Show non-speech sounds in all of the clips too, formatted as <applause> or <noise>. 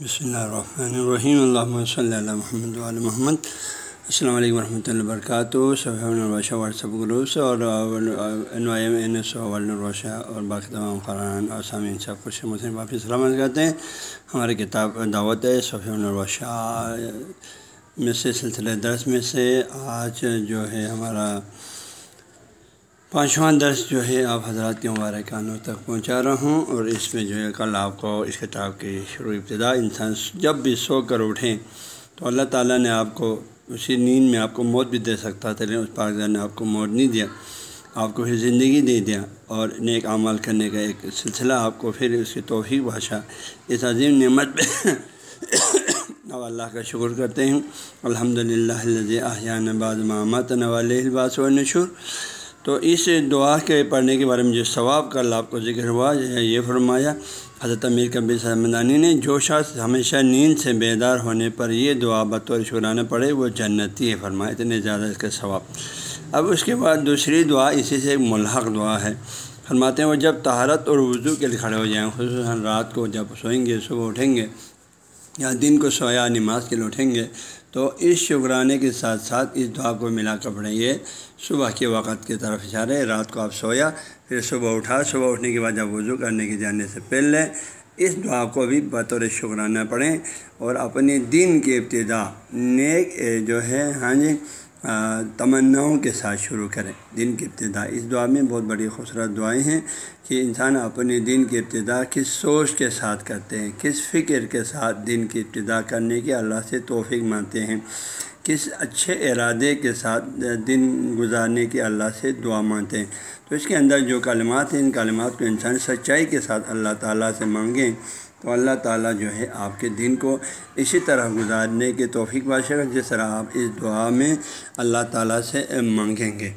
بسم اللہ الرحمن الرحیم اللہ صلی اللہ محمد علیہ محمد السلام علیکم ورحمۃ اللہ وبرکاتہ صبح واٹسپ گروپس اور این الروشہ اور باقی تمام قرآن اور سامعین سب کچھ مسلم واپس سلامت کرتے ہیں. ہماری کتاب دعوت ہے صفی الروشہ میں سے سلسلہ درس میں سے آج جو ہے ہمارا پانچواں درس جو ہے آپ حضرات کے مبارکانوں تک پہنچا رہا ہوں اور اس میں جو ہے کل آپ کو اس کتاب کی شروع ابتدا انسان جب بھی سو کر اٹھیں تو اللہ تعالیٰ نے آپ کو اسی نیند میں آپ کو موت بھی دے سکتا تھا، لیکن اس پاکستان نے آپ کو موت نہیں دیا، آپ کو پھر زندگی دے دیا اور نیک عمل کرنے کا ایک سلسلہ آپ کو پھر اس کی توفیق بھاشا اس عظیم نعمت پہ <coughs> اب اللہ کا شکر کرتے ہیں۔ الحمد للہ احیان بعض محمد نوال الباس و نشور تو اس دعا کے پڑھنے کے بارے میں جو ثواب کا آپ کو ذکر ہوا یہ فرمایا، حضرت امیر کبیر سمدانی نے، جو شخص ہمیشہ نیند سے بیدار ہونے پر یہ دعا بطور شکرانہ پڑھے، وہ جنتی ہے، فرمایا، اتنے زیادہ اس کا ثواب۔ اب اس کے بعد دوسری دعا، اسی سے ایک ملحق دعا ہے۔ فرماتے ہیں، وہ جب تہارت اور وضو کے لیے کھڑے ہو جائیں، خصوصاً رات کو جب سوئیں گے، صبح اٹھیں گے، یا دن کو سویا، نماز کے لیے اٹھیں گے تو اس شکرانے کے ساتھ ساتھ اس دعا کو ملا کر پڑھیں یہ صبح کے وقت کی طرف اشارے، رات کو آپ سویا، پھر صبح اٹھا۔ صبح اٹھنے کے بعد جب وضو کرنے کے جانے سے پہلے اس دعا کو بھی بطور شکرانہ پڑھیں اور اپنے دن کی ابتدا نیک، جو ہے ہاں جی تمناؤں کے ساتھ شروع کریں۔ دن کی ابتدا۔ اس دعا میں بہت بڑی خوبصورت دعائیں ہیں کہ انسان اپنے دن کی ابتدا کس سوچ کے ساتھ کرتے ہیں، کس فکر کے ساتھ دن کی ابتدا کرنے کی اللہ سے توفیق مانتے ہیں، کس اچھے ارادے کے ساتھ دن گزارنے کی اللہ سے دعا مانتے ہیں۔ تو اس کے اندر جو کلمات ہیں، ان کلمات کو انسان سچائی کے ساتھ اللہ تعالیٰ سے مانگیں تو اللہ تعالیٰ جو ہے آپ کے دن کو اسی طرح گزارنے کے توفیق بادشاہ جس طرح آپ اس دعا میں اللہ تعالیٰ سے مانگیں گے۔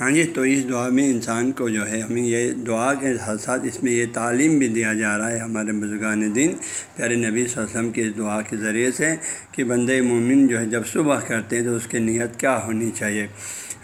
ہاں جی تو اس دعا میں انسان کو جو ہے ہمیں یہ دعا کے ساتھ ساتھ اس میں یہ تعلیم بھی دیا جا رہا ہے۔ ہمارے بزرگان دن پیارے نبی صلی اللہ علیہ وسلم کے اس دعا کے ذریعے سے کہ بند مومن جو ہے جب صبح کرتے ہیں تو اس کی نیت کیا ہونی چاہیے؟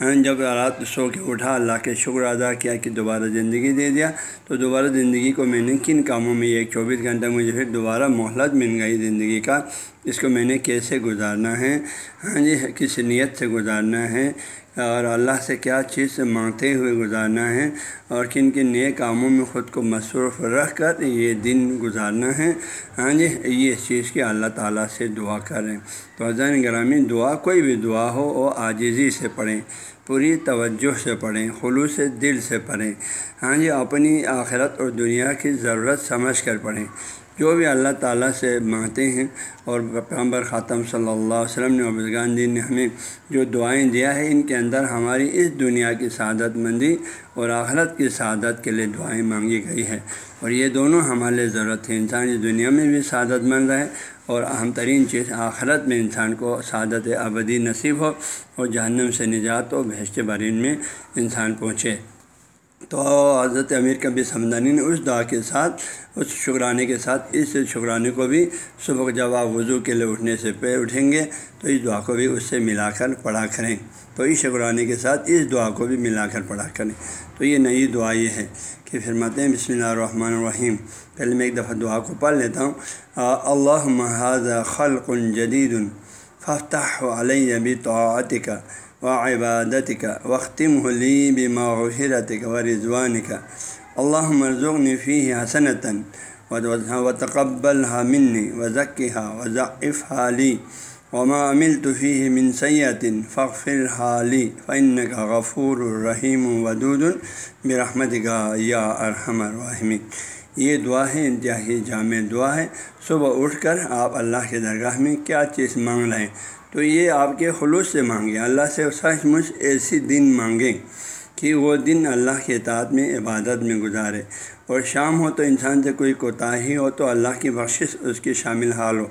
جب رات سو کے اٹھا، اللہ کے شکر ادا کیا کہ دوبارہ زندگی دے دیا۔ تو دوبارہ زندگی کو میں نے کن کاموں میں ایک چوبیس گھنٹہ مجھے پھر دوبارہ مہلت مل گئی زندگی کا۔ اس کو میں نے کیسے گزارنا ہے؟ ہاں جی کس نیت سے گزارنا ہے؟ اور اللہ سے کیا چیز مانگتے ہوئے گزارنا ہے اور کن کن نئے کاموں میں خود کو مصروف رکھ کر یہ دن گزارنا ہے؟ ہاں جی یہ چیز کی اللہ تعالیٰ سے دعا کریں۔ تو حضین گرامی، دعا کوئی بھی دعا ہو، وہ عاجزی سے پڑھیں، پوری توجہ سے پڑھیں، خلوص دل سے پڑھیں۔ ہاں جی اپنی آخرت اور دنیا کی ضرورت سمجھ کر پڑھیں۔ جو بھی اللہ تعالیٰ سے مانگتے ہیں اور پیغمبر خاتم صلی اللہ علیہ وسلم نے ابزگان دین نے ہمیں جو دعائیں دیا ہے، ان کے اندر ہماری اس دنیا کی سعادت مندی اور آخرت کی سعادت کے لیے دعائیں مانگی گئی ہے اور یہ دونوں ہمارے ضرورت ہے انسان اس دنیا میں بھی سعادت مند رہے اور اہم ترین چیز آخرت میں انسان کو سعادت ابدی نصیب ہو اور جہنم سے نجات و بہشت برین میں انسان پہنچے۔ تو حضرت امیر کبھی سمدانی نے اس دعا کے ساتھ، اس شکرانے کے ساتھ اس شکرانے کو بھی صبح جب آپ وضو کے لیے اٹھنے سے پہ اٹھیں گے۔ تو اس دعا کو بھی اس سے ملا کر پڑھا کریں۔ تو اس شکرانے کے ساتھ اس دعا کو بھی ملا کر پڑھا کریں۔ تو یہ نئی دعا یہ ہے کہ فرماتے ہیں، بسم اللہ الرحمن الرحیم۔ پہلے میں ایک دفعہ دعا کو پڑھ لیتا ہوں۔ اللہ محاذ خلق جدید فتح علیہ بھی کا و عبادت کا وختم حلی بمغرت کا و رضوان کا اللہ مرزوق نفی حسنتاً و تقبل ہا منی و ذکی ہا و ذائف حالی وما امل طفی من سیتن فخر حالی فن کا غفور الرحیم ودود برحمت کا یا ارحم الرحمین یہ دعا ہے، انتہائی جامع دعا ہے۔ صبح اٹھ کر آپ اللہ کے درگاہ میں کیا چیز مانگ رہے ہیں تو یہ آپ کے خلوص سے مانگیں۔ اللہ سے سچ مچ ایسی دن مانگیں کہ وہ دن اللہ کے اطاعت میں، عبادت میں گزارے۔ اور شام ہو تو انسان سے کوئی کوتاہی ہو تو اللہ کی بخشش اس کی شامل حال ہو۔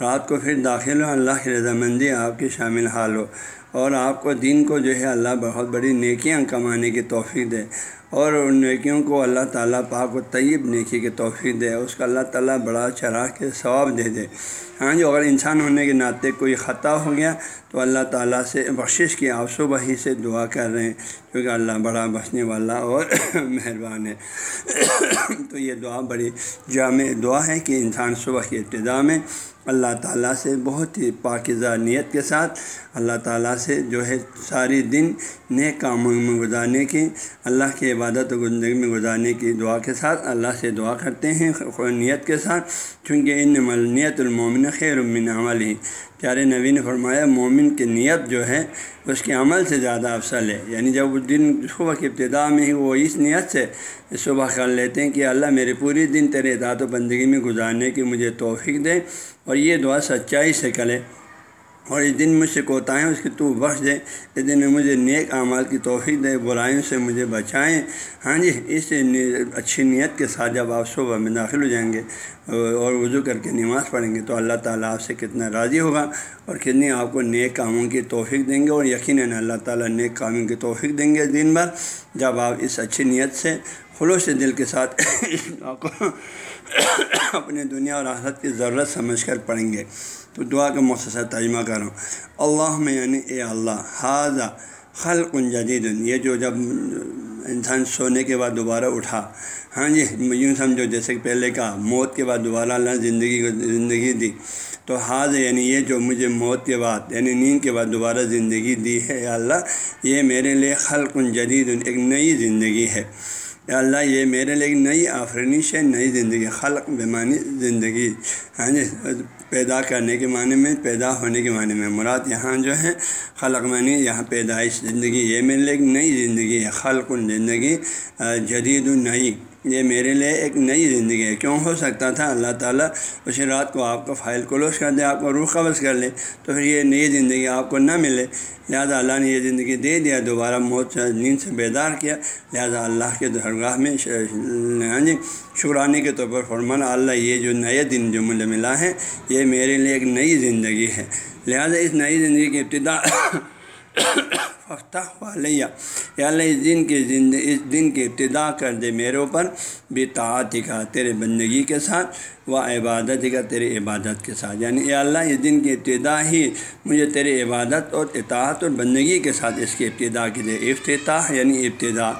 رات کو پھر داخل ہو، اللہ کی رضامندی آپ کی شامل حال ہو۔ اور آپ کو دن کو جو ہے، اللہ بہت بڑی نیکیاں کمانے کی توفیق دے۔ اور ان نیکیوں کو اللہ تعالیٰ پاک و طیب نیکی کے توفیق دے، اس کا اللہ تعالیٰ بڑا چراہ کے ثواب دے دے۔ ہاں جو اگر انسان ہونے کے ناطے کوئی خطا ہو گیا تو اللہ تعالیٰ سے بخشش کی آپ صبح ہی سے دعا کر رہے ہیں۔ کیونکہ اللہ بڑا بسنے والا اور <coughs> مہربان ہے۔ <coughs> تو یہ دعا بڑی جامع دعا ہے کہ انسان صبح کی ابتدا میں اللہ تعالیٰ سے بہت ہی پاکزہ نیت کے ساتھ اللہ تعالیٰ سے جو ہے ساری دن نیک کاموں میں گزارنے کی، اللہ کی عبادت و زندگی میں گزارنے کی دعا کے ساتھ اللہ سے دعا کرتے ہیں نیت کے ساتھ۔ چونکہ ان نیت المومن خیر من عمل ہی پیارے نبی نے فرمایا، مومن کی نیت جو ہے، اس کے عمل سے زیادہ افسل ہے۔ یعنی جب وہ دن صبح کی ابتدا میں ہی وہ اس نیت سے صبح کر لیتے ہیں کہ اللہ میرے پوری دن تیرے اطاعت و بندگی میں گزارنے کی مجھے توفیق دے اور یہ دعا سچائی سے کرے۔ اور اس دن مجھ سے کوتاہیں اس کی تو بخش دے۔ اس دن میں مجھے نیک اعمال کی توفیق دے، برائیوں سے مجھے بچائیں ہاں جی اس اچھی نیت کے ساتھ جب آپ صبح میں داخل ہو جائیں گے اور وضو کر کے نماز پڑھیں گے تو اللہ تعالیٰ آپ سے کتنا راضی ہوگا اور کتنی آپ کو نیک کاموں کی توفیق دیں گے اور یقیناً اللہ تعالیٰ نیک کاموں کی توفیق دیں گے دن بھر۔ جب آپ اس اچھی نیت سے خلوص دل کے ساتھ <laughs> آپ کو اپنے دنیا اور آخرت کی ضرورت سمجھ کر پڑھیں گے۔ تو دعا کا مختصر ترجمہ کروں۔ اللہ میں یعنی اے اللہ حاضہ خلق جدید، یہ جو جب انسان سونے کے بعد دوبارہ اٹھا۔ ہاں جی یوں سمجھو، جیسے کہ پہلے کا موت کے بعد دوبارہ اللہ زندگی کو زندگی دی۔ تو حاض یعنی یہ جو مجھے موت کے بعد یعنی نیند کے بعد دوبارہ زندگی دی ہے اللہ، یہ میرے لیے خلق جدید، ایک نئی زندگی ہے۔ یا اللہ یہ میرے لیے ایک نئی آفرینش ہے، نئی زندگی، خلق بیمانی زندگی۔ ہاں جی پیدا کرنے کے معنی میں، پیدا ہونے کے معنی میں۔ مراد یہاں جو ہے، خلق معنی یہاں پیدائش زندگی۔ یہ میرے لیے ایک نئی زندگی ہے، خلق زندگی، جدید نئی۔ یہ میرے لیے ایک نئی زندگی ہے۔ کیوں؟ ہو سکتا تھا۔ اللہ تعالیٰ اسی رات کو آپ کو فائل کلوز کر دے، آپ کو روح قبض کر لے، تو پھر یہ نئی زندگی آپ کو نہ ملے۔ لہٰذا اللہ نے یہ زندگی دے دیا دوبارہ موت سے، نیند سے بیدار کیا۔ لہٰذا اللہ کے درگاہ میں ہاں جی شکرانے کے طور پر فرمانا اللہ یہ جو نئے دن جو مجھے ملا ہے، یہ میرے لیے ایک نئی زندگی ہے۔ لہٰذا اس نئی زندگی کی ابتدا ففتح والیہ یا اللہ، اس دن کی زندگی، اس دن کی ابتدا کر دے میرے اوپر بھی کا، تیرے بندگی کے ساتھ و عبادت کا، تیرے عبادت کے ساتھ۔ یعنی اے اللہ، اس دن کی ابتدا ہی مجھے تیرے عبادت اور اطاعت اور بندگی کے ساتھ اس کی ابتدا کی دے افتتاح یعنی ابتدا۔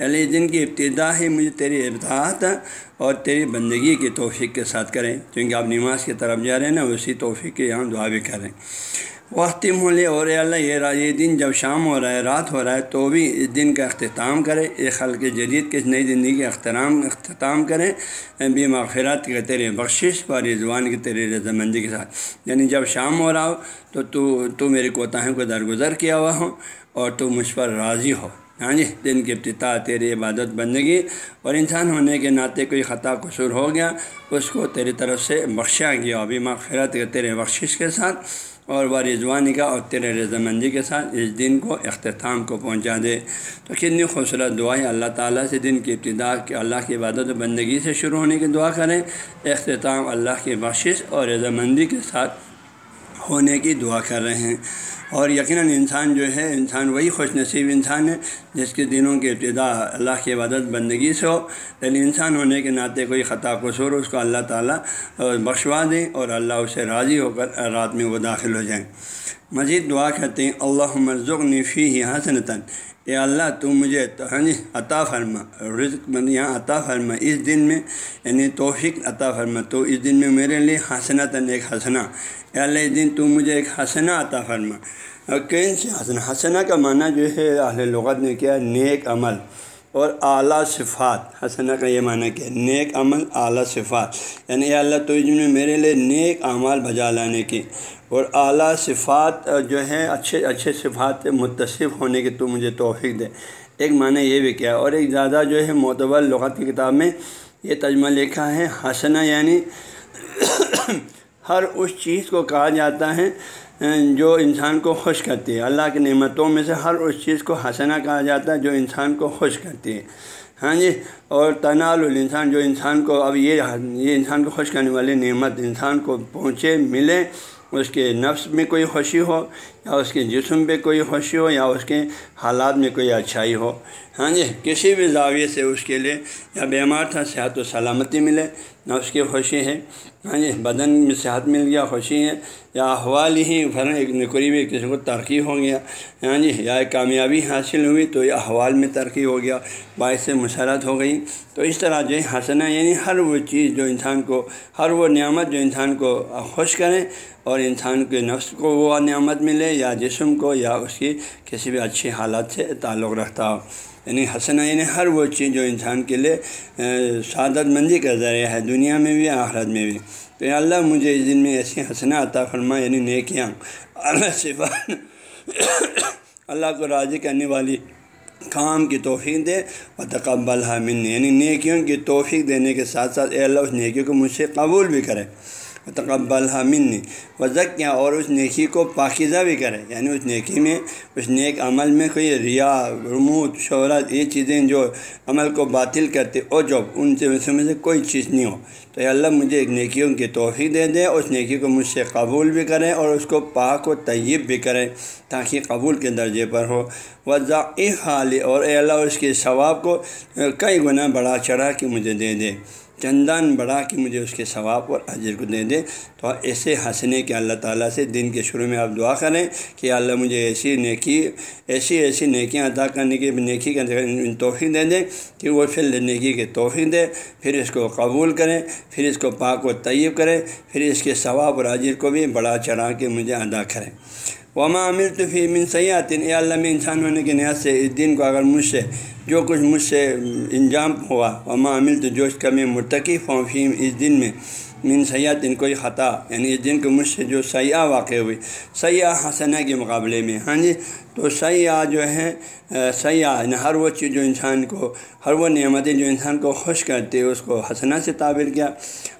یعنی اس دن کی ابتدا ہی مجھے تیری اطاعت اور تیری بندگی کی توفیق کے ساتھ کریں۔ کیونکہ آپ نماز کی طرف جا رہے ہیں نا، اسی توفیق کے یہاں دعا بھی کریں وقتم ہو لے اور اللہ یہ یہ دن جب شام ہو رہا ہے، رات ہو رہا ہے، تو بھی اس دن کا اختتام کرے ایک خلق جدید کے نئی زندگی کا اخترام اختتام کریں بھی مغفرات کے تیرے بخشش اور رضوان کی تیرے رضامندی کے ساتھ۔ یعنی جب شام ہو رہا ہو، تو تو تو میری کوتاہوں کو درگزر کیا ہوا ہو اور تو مجھ پر راضی ہو۔ ہاں جی دن کی ابتدا تیری عبادت بندگی اور انسان ہونے کے ناطے کوئی خطا قصور ہو گیا، اس کو تیری طرف سے بخشا گیا۔ ابھی مغفرت کے تیرے بخشش کے ساتھ اور وہ رضوانی کا اور تیرے رضامندی کے ساتھ اس دن کو اختتام کو پہنچا دے۔ تو کتنی خوبصورت دعائیں اللہ تعالیٰ سے دن کی ابتدا کہ اللہ کی عبادت و بندگی سے شروع ہونے کی دعا کریں۔ اختتام اللہ کی بخشش اور رضامندی کے ساتھ ہونے کی دعا کر رہے ہیں۔ اور یقیناً انسان جو ہے، انسان وہی خوش نصیب انسان ہے جس کے دنوں کی ابتدا اللہ کی عبادت بندگی سے ہو۔ لیکن انسان ہونے کے ناطے کوئی خطا، قصور، اس کو اللہ تعالیٰ بخشوا دیں اور اللہ اسے راضی ہو کر رات میں وہ داخل ہو جائیں۔ مزید دعا کرتے ہیں اللہ مرزق نفی ہی حسنتاً۔ اے اللہ تو مجھے ہاں جی عطا فرما، رزق یہاں عطا فرما۔ اس دن میں یعنی توفیق عطا فرما۔ تو اس دن میں میرے لیے حسنتاً ایک حسنا اے اللہ، اس دن تو مجھے ایک حسنا عطا فرما۔ اور کہیں سے حسنا حسنا کا معنی جو ہے، اہل لغت نے کیا، نیک عمل۔ اور اعلیٰ صفات حسنا کا یہ معنی کیا، نیک عمل، اعلیٰ صفات۔ یعنی اے اللہ تو اس میں میرے لیے نیک اعمال بجا لانے کی۔ اور اعلیٰ صفات جو ہے اچھے اچھے صفات متصف ہونے کی تو مجھے توفیق دے۔ ایک معنی یہ بھی کیا، اور ایک زیادہ جو ہے معتبر لغت کی کتاب میں یہ تجمہ لکھا ہے حسنا یعنی ہر اس چیز کو کہا جاتا ہے جو انسان کو خوش کرتی ہے۔ اللہ کی نعمتوں میں سے ہر اس چیز کو حسنا کہا جاتا ہے جو انسان کو خوش کرتی ہے۔ ہاں جی؟ اور تنال الانسان، جو انسان کو، اب یہ یہ انسان کو خوش کرنے والی نعمت انسان کو پہنچے، ملے اس کے نفس میں کوئی خوشی ہو، یا اس کے جسم پہ کوئی خوشی ہو، یا اس کے حالات میں کوئی اچھائی ہو۔ ہاں جی کسی بھی زاویے سے اس کے لیے یا بیمار تھا، صحت و سلامتی ملے۔ نفس کی خوشی ہے ہاں جی بدن میں صحت مل گیا، خوشی ہے یا احوال ہی پھر ایک نکری میں کسی کو ترقی ہو گیا۔ ہاں جی یا ایک کامیابی حاصل ہوئی تو یہ احوال میں ترقی ہو گیا، باعث سے مسرت ہو گئی۔ تو اس طرح جو ہے، حسنہ یعنی ہر وہ چیز جو انسان کو، ہر وہ نعمت جو انسان کو خوش کریں اور انسان کے نفس کو وہ نعمت ملے یا جسم کو یا اس کی کسی بھی اچھی حالت سے تعلق رکھتا۔ ہو یعنی حسنہ یعنی ہر وہ چیز جو انسان کے لیے سعادت مندی کا ذریعہ ہے، دنیا میں بھی، آخرت میں بھی۔ تو اللہ مجھے اس دن میں ایسی حسنہ عطا فرما یعنی نیکیاں۔ اللہ صفا اللہ کو راضی کرنے والی کام کی توفیق دے و تقبل حامن یعنی نیکیوں کی توفیق دینے کے ساتھ ساتھ، اے اللہ اس نیکیوں کو مجھ سے قبول بھی کرے۔ تقبل حامن وزق کیا اور اس نیکی کو پاکیزہ بھی کرے۔ یعنی اس نیکی میں، اس نیک عمل میں کوئی ریا رموت شہرت، یہ چیزیں جو عمل کو باطل کرتے او جو ان سے میں سے کوئی چیز نہیں ہو۔ تو اللہ مجھے ایک نیکیوں کی توفیق دے دے، اس نیکی کو مجھ سے قبول بھی کرے اور اس کو پاک و طیب بھی کرے تاکہ قبول کے درجے پر ہو۔ وضاء حالی اور اے اللہ اس کے ثواب کو کئی گنا بڑا چڑھا کے مجھے دے دے۔ چندان بڑھا کے مجھے اس کے ثواب اور اجر کو دے دے تو ایسے ہنسنے کے اللہ تعالیٰ سے دن کے شروع میں آپ دعا کریں کہ اللہ مجھے ایسی نیکی، ایسی ایسی نیکیاں ادا کرنے کی نیکی کا توفیق دے دیں کہ وہ پھر نیکی کے توفیق دے پھر اس کو قبول کریں، پھر اس کو پاک و طیب کریں، پھر اس کے ثواب اور اجر کو بھی بڑا چڑھا کے مجھے ادا کریں۔ وما عامر تو فی من سیاتن اے اللہ، میں انسان ہونے کے نیاز سے، اس دن کو اگر مجھ سے، جو کچھ مجھ سے انجام ہوا، وما عامل تو جو اس کا میں مرتکب ہوں فیم اس دن میں من سیاح دن کوئی خطا یعنی اس دن کو مجھ سے جو سیاح واقع ہوئی سیاح حسنہ کے مقابلے میں۔ ہاں جی؟ تو سیاح جو ہے سیاح یعنی ہر وہ چیز جو انسان کو، ہر وہ نعمتیں جو انسان کو خوش کرتی ہے اس کو حسنہ سے تعبیر کیا۔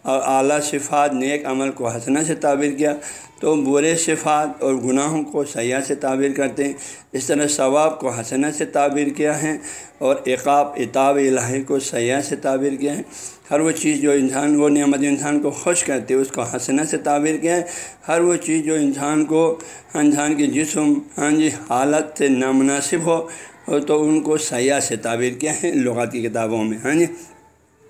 اور اعلیٰ صفات، نیک عمل کو حسنہ سے تعبیر کیا۔ تو برے صفات اور گناہوں کو سیاح سے تعبیر کرتے ہیں۔ اس طرح ثواب کو حسنہ سے تعبیر کیا ہے اور اقاب اتاب الہی کو سیاح سے تعبیر کیا ہے۔ ہر وہ چیز جو انسان، وہ نعمت انسان کو خوش کرتی ہے اس کو ہنسنا سے تعبیر کیا ہے۔ ہر وہ چیز جو انسان کو، انسان کے جسم ہاں جی حالت سے نامناسب ہو، تو ان کو سیاح سے تعبیر کیا ہے لغات کی کتابوں میں ہاں جی۔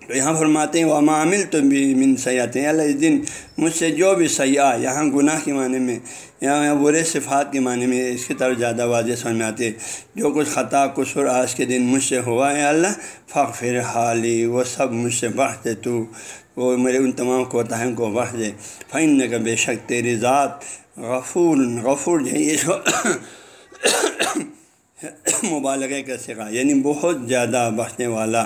تو یہاں فرماتے ہیں وہ معامل تو بھی من سیاحت ہیں اللہ اس دن مجھ سے جو بھی سیاح یہاں گناہ کے معنی میں، یہاں برے صفات کے معنی میں اس کی طرف زیادہ واضح سمجھ میں آتے جو کچھ خطا، قصور آج کے دن مجھ سے ہوا ہے اللہ فخر حالی، وہ سب مجھ سے بڑھ دے، تو وہ میرے ان تمام کوتاہوں کو بڑھ دے۔ فن کا بے شک تیری ذات غفور غفور جی، جو ہے مبالغے کا سکھا یعنی بہت زیادہ بخشنے والا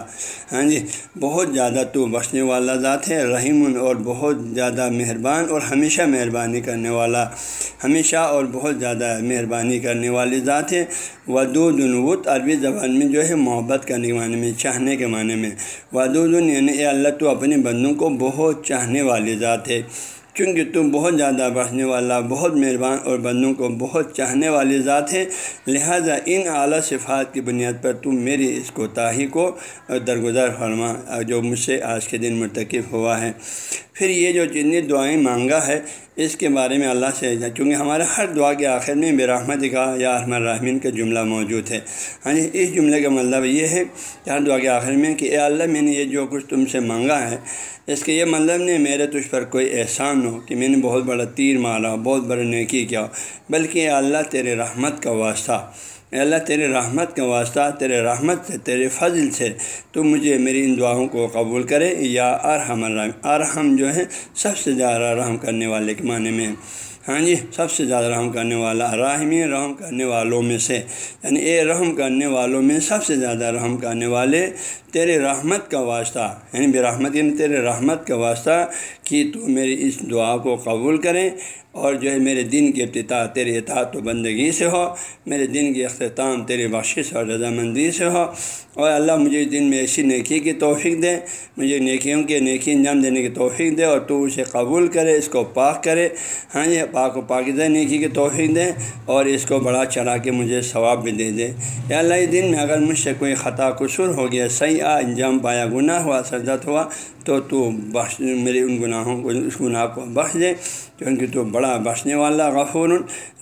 ہاں جی بہت زیادہ تو بخشنے والا ذات ہے، رحیم اور بہت زیادہ مہربان اور ہمیشہ مہربانی کرنے والا، ہمیشہ اور بہت زیادہ مہربانی کرنے والی ذات ہے۔ ودود الوط عربی زبان میں جو ہے، محبت کرنے کے معنی میں، چاہنے کے معنی میں۔ ودود یعنی اے اللہ تو اپنے بندوں کو بہت چاہنے والی ذات ہے۔ کیونکہ تم بہت زیادہ بڑھنے والا، بہت مہربان اور بندوں کو بہت چاہنے والی ذات ہے لہذا ان اعلیٰ صفات کی بنیاد پر تم میری اس کوتاہی کو درگزر فرما، جو مجھ سے آج کے دن مرتکب ہوا ہے۔ پھر یہ جو جتنی دعائیں مانگا ہے اس کے بارے میں اللہ سے چونکہ ہمارے ہر دعا کے آخر میں بے رحمت کا یا احمد الرحمین کا جملہ موجود ہے۔ ہاں جی اس جملے کا مطلب یہ ہے کہ ہر دعا کے آخر میں کہ اے اللہ، میں نے یہ جو کچھ تم سے مانگا ہے، اس کے یہ مطلب نہیں میرے تجھ پر کوئی احسان ہو کہ میں نے بہت بڑا تیر مارا، بہت بڑا نیکی کیا، بلکہ اے اللہ، تیرے رحمت کا واسطہ۔ اے اللہ تیرے رحمت کا واسطہ، تیرے رحمت سے، تیرے فضل سے تو مجھے میری ان دعاؤں کو قبول کرے، یا ارحم الرحم ارحم جو ہے سب سے زیادہ رحم کرنے والے کے معنی میں۔ ہاں جی سب سے زیادہ رحم کرنے والا راہمی رحم کرنے والوں میں سے۔ یعنی اے رحم کرنے والوں میں سب سے زیادہ رحم کرنے والے تیرے رحمت کا واسطہ یعنی بے یعنی تیرے رحمت کا واسطہ کہ تو میری اس دعا کو قبول کریں اور جو ہے میرے دن کی ابتدا تیرے اطاعت و بندگی سے ہو، میرے دن کی اختتام تیرے بخشش اور رضامندی سے ہو۔ اور اللہ مجھے دن میں ایسی نیکی کی توفیق دے، مجھے نیکیوں کے نیکی انجام دینے کی توفیق دے اور تو اسے قبول کرے، اس کو پاک کرے۔ ہاں یہ پاک و پاکزہ نیکی کی توفیق دے اور اس کو بڑا چڑھا کے مجھے ثواب بھی دے دے۔ یا اللہ دن میں اگر مجھ سے کوئی خطا قصور ہو گیا، صحیح خطیہ انجام پایا۔ گناہ ہوا سرزت ہوا، تو تو بخش، میرے ان گناہوں کو، اس گناہ کو بخش دے، کیونکہ تو بڑا بخشنے والا غفور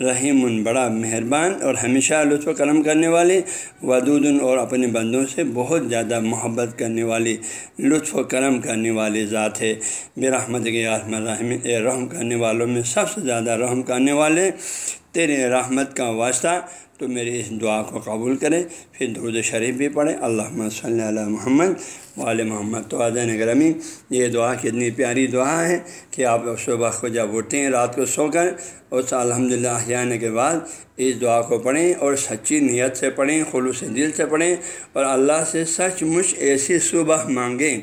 رحیم، بڑا مہربان اور ہمیشہ لطف و کرم کرنے والے ودود اور اپنے بندوں سے بہت زیادہ محبت کرنے والی، لطف و کرم کرنے والی ذات ہے۔ بے رحمت کے عالم الرحم رحم کرنے والوں میں سب سے زیادہ رحم کرنے والے، تیرے رحمت کا واسطہ تو میری اس دعا کو قبول کرے پھر درود شریف بھی پڑھے اللہ صلی اللہ محمد وال محمد۔ تو عظین گرمی یہ دعا کتنی پیاری دعا ہے کہ آپ صبح کو جب اٹھیں، رات کو سو کر اس الحمد للہ آنے کے بعد اس دعا کو پڑھیں اور سچی نیت سے پڑھیں، خلوص دل سے پڑھیں اور اللہ سے سچ مچ ایسی صبح مانگیں،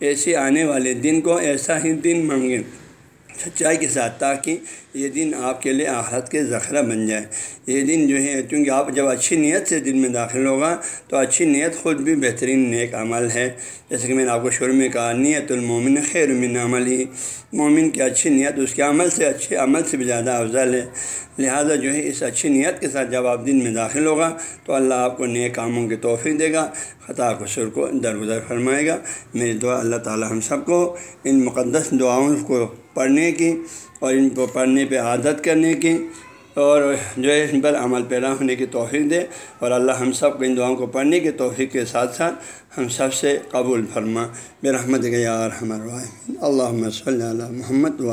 ایسی آنے والے دن کو ایسا ہی دن مانگیں، سچائی کے ساتھ تاکہ یہ دن آپ کے لیے آخرت کے ذخیرہ بن جائے۔ یہ دن جو ہے کیونکہ آپ جب اچھی نیت سے دن میں داخل ہوگا، تو اچھی نیت خود بھی بہترین نیک عمل ہے۔ جیسے کہ میں نے آپ کو شروع میں کہا، نیت المومن خیر من عمل ہی مومن کی اچھی نیت، اس کے عمل سے اچھے عمل سے بھی زیادہ افضل ہے۔ لہٰذا جو ہے، اس اچھی نیت کے ساتھ جب آپ دن میں داخل ہوگا، تو اللہ آپ کو نیک کاموں کی توفیق دے گا، خطا قصور کو درگزر فرمائے گا۔ میری دعا اللہ تعالی ہم سب کو ان مقدس دعاؤں کو پڑھنے کی اور ان کو پڑھنے پہ عادت کرنے کی اور جو ہے ان پر عمل پیرا ہونے کی توفیق دے اور اللہ ہم سب کو ان دعاؤں کو پڑھنے کی توفیق کے ساتھ ساتھ ہم سب سے قبول فرما۔ بے رحمت گیا اور ہمارا اللہ صلی اللہ محمد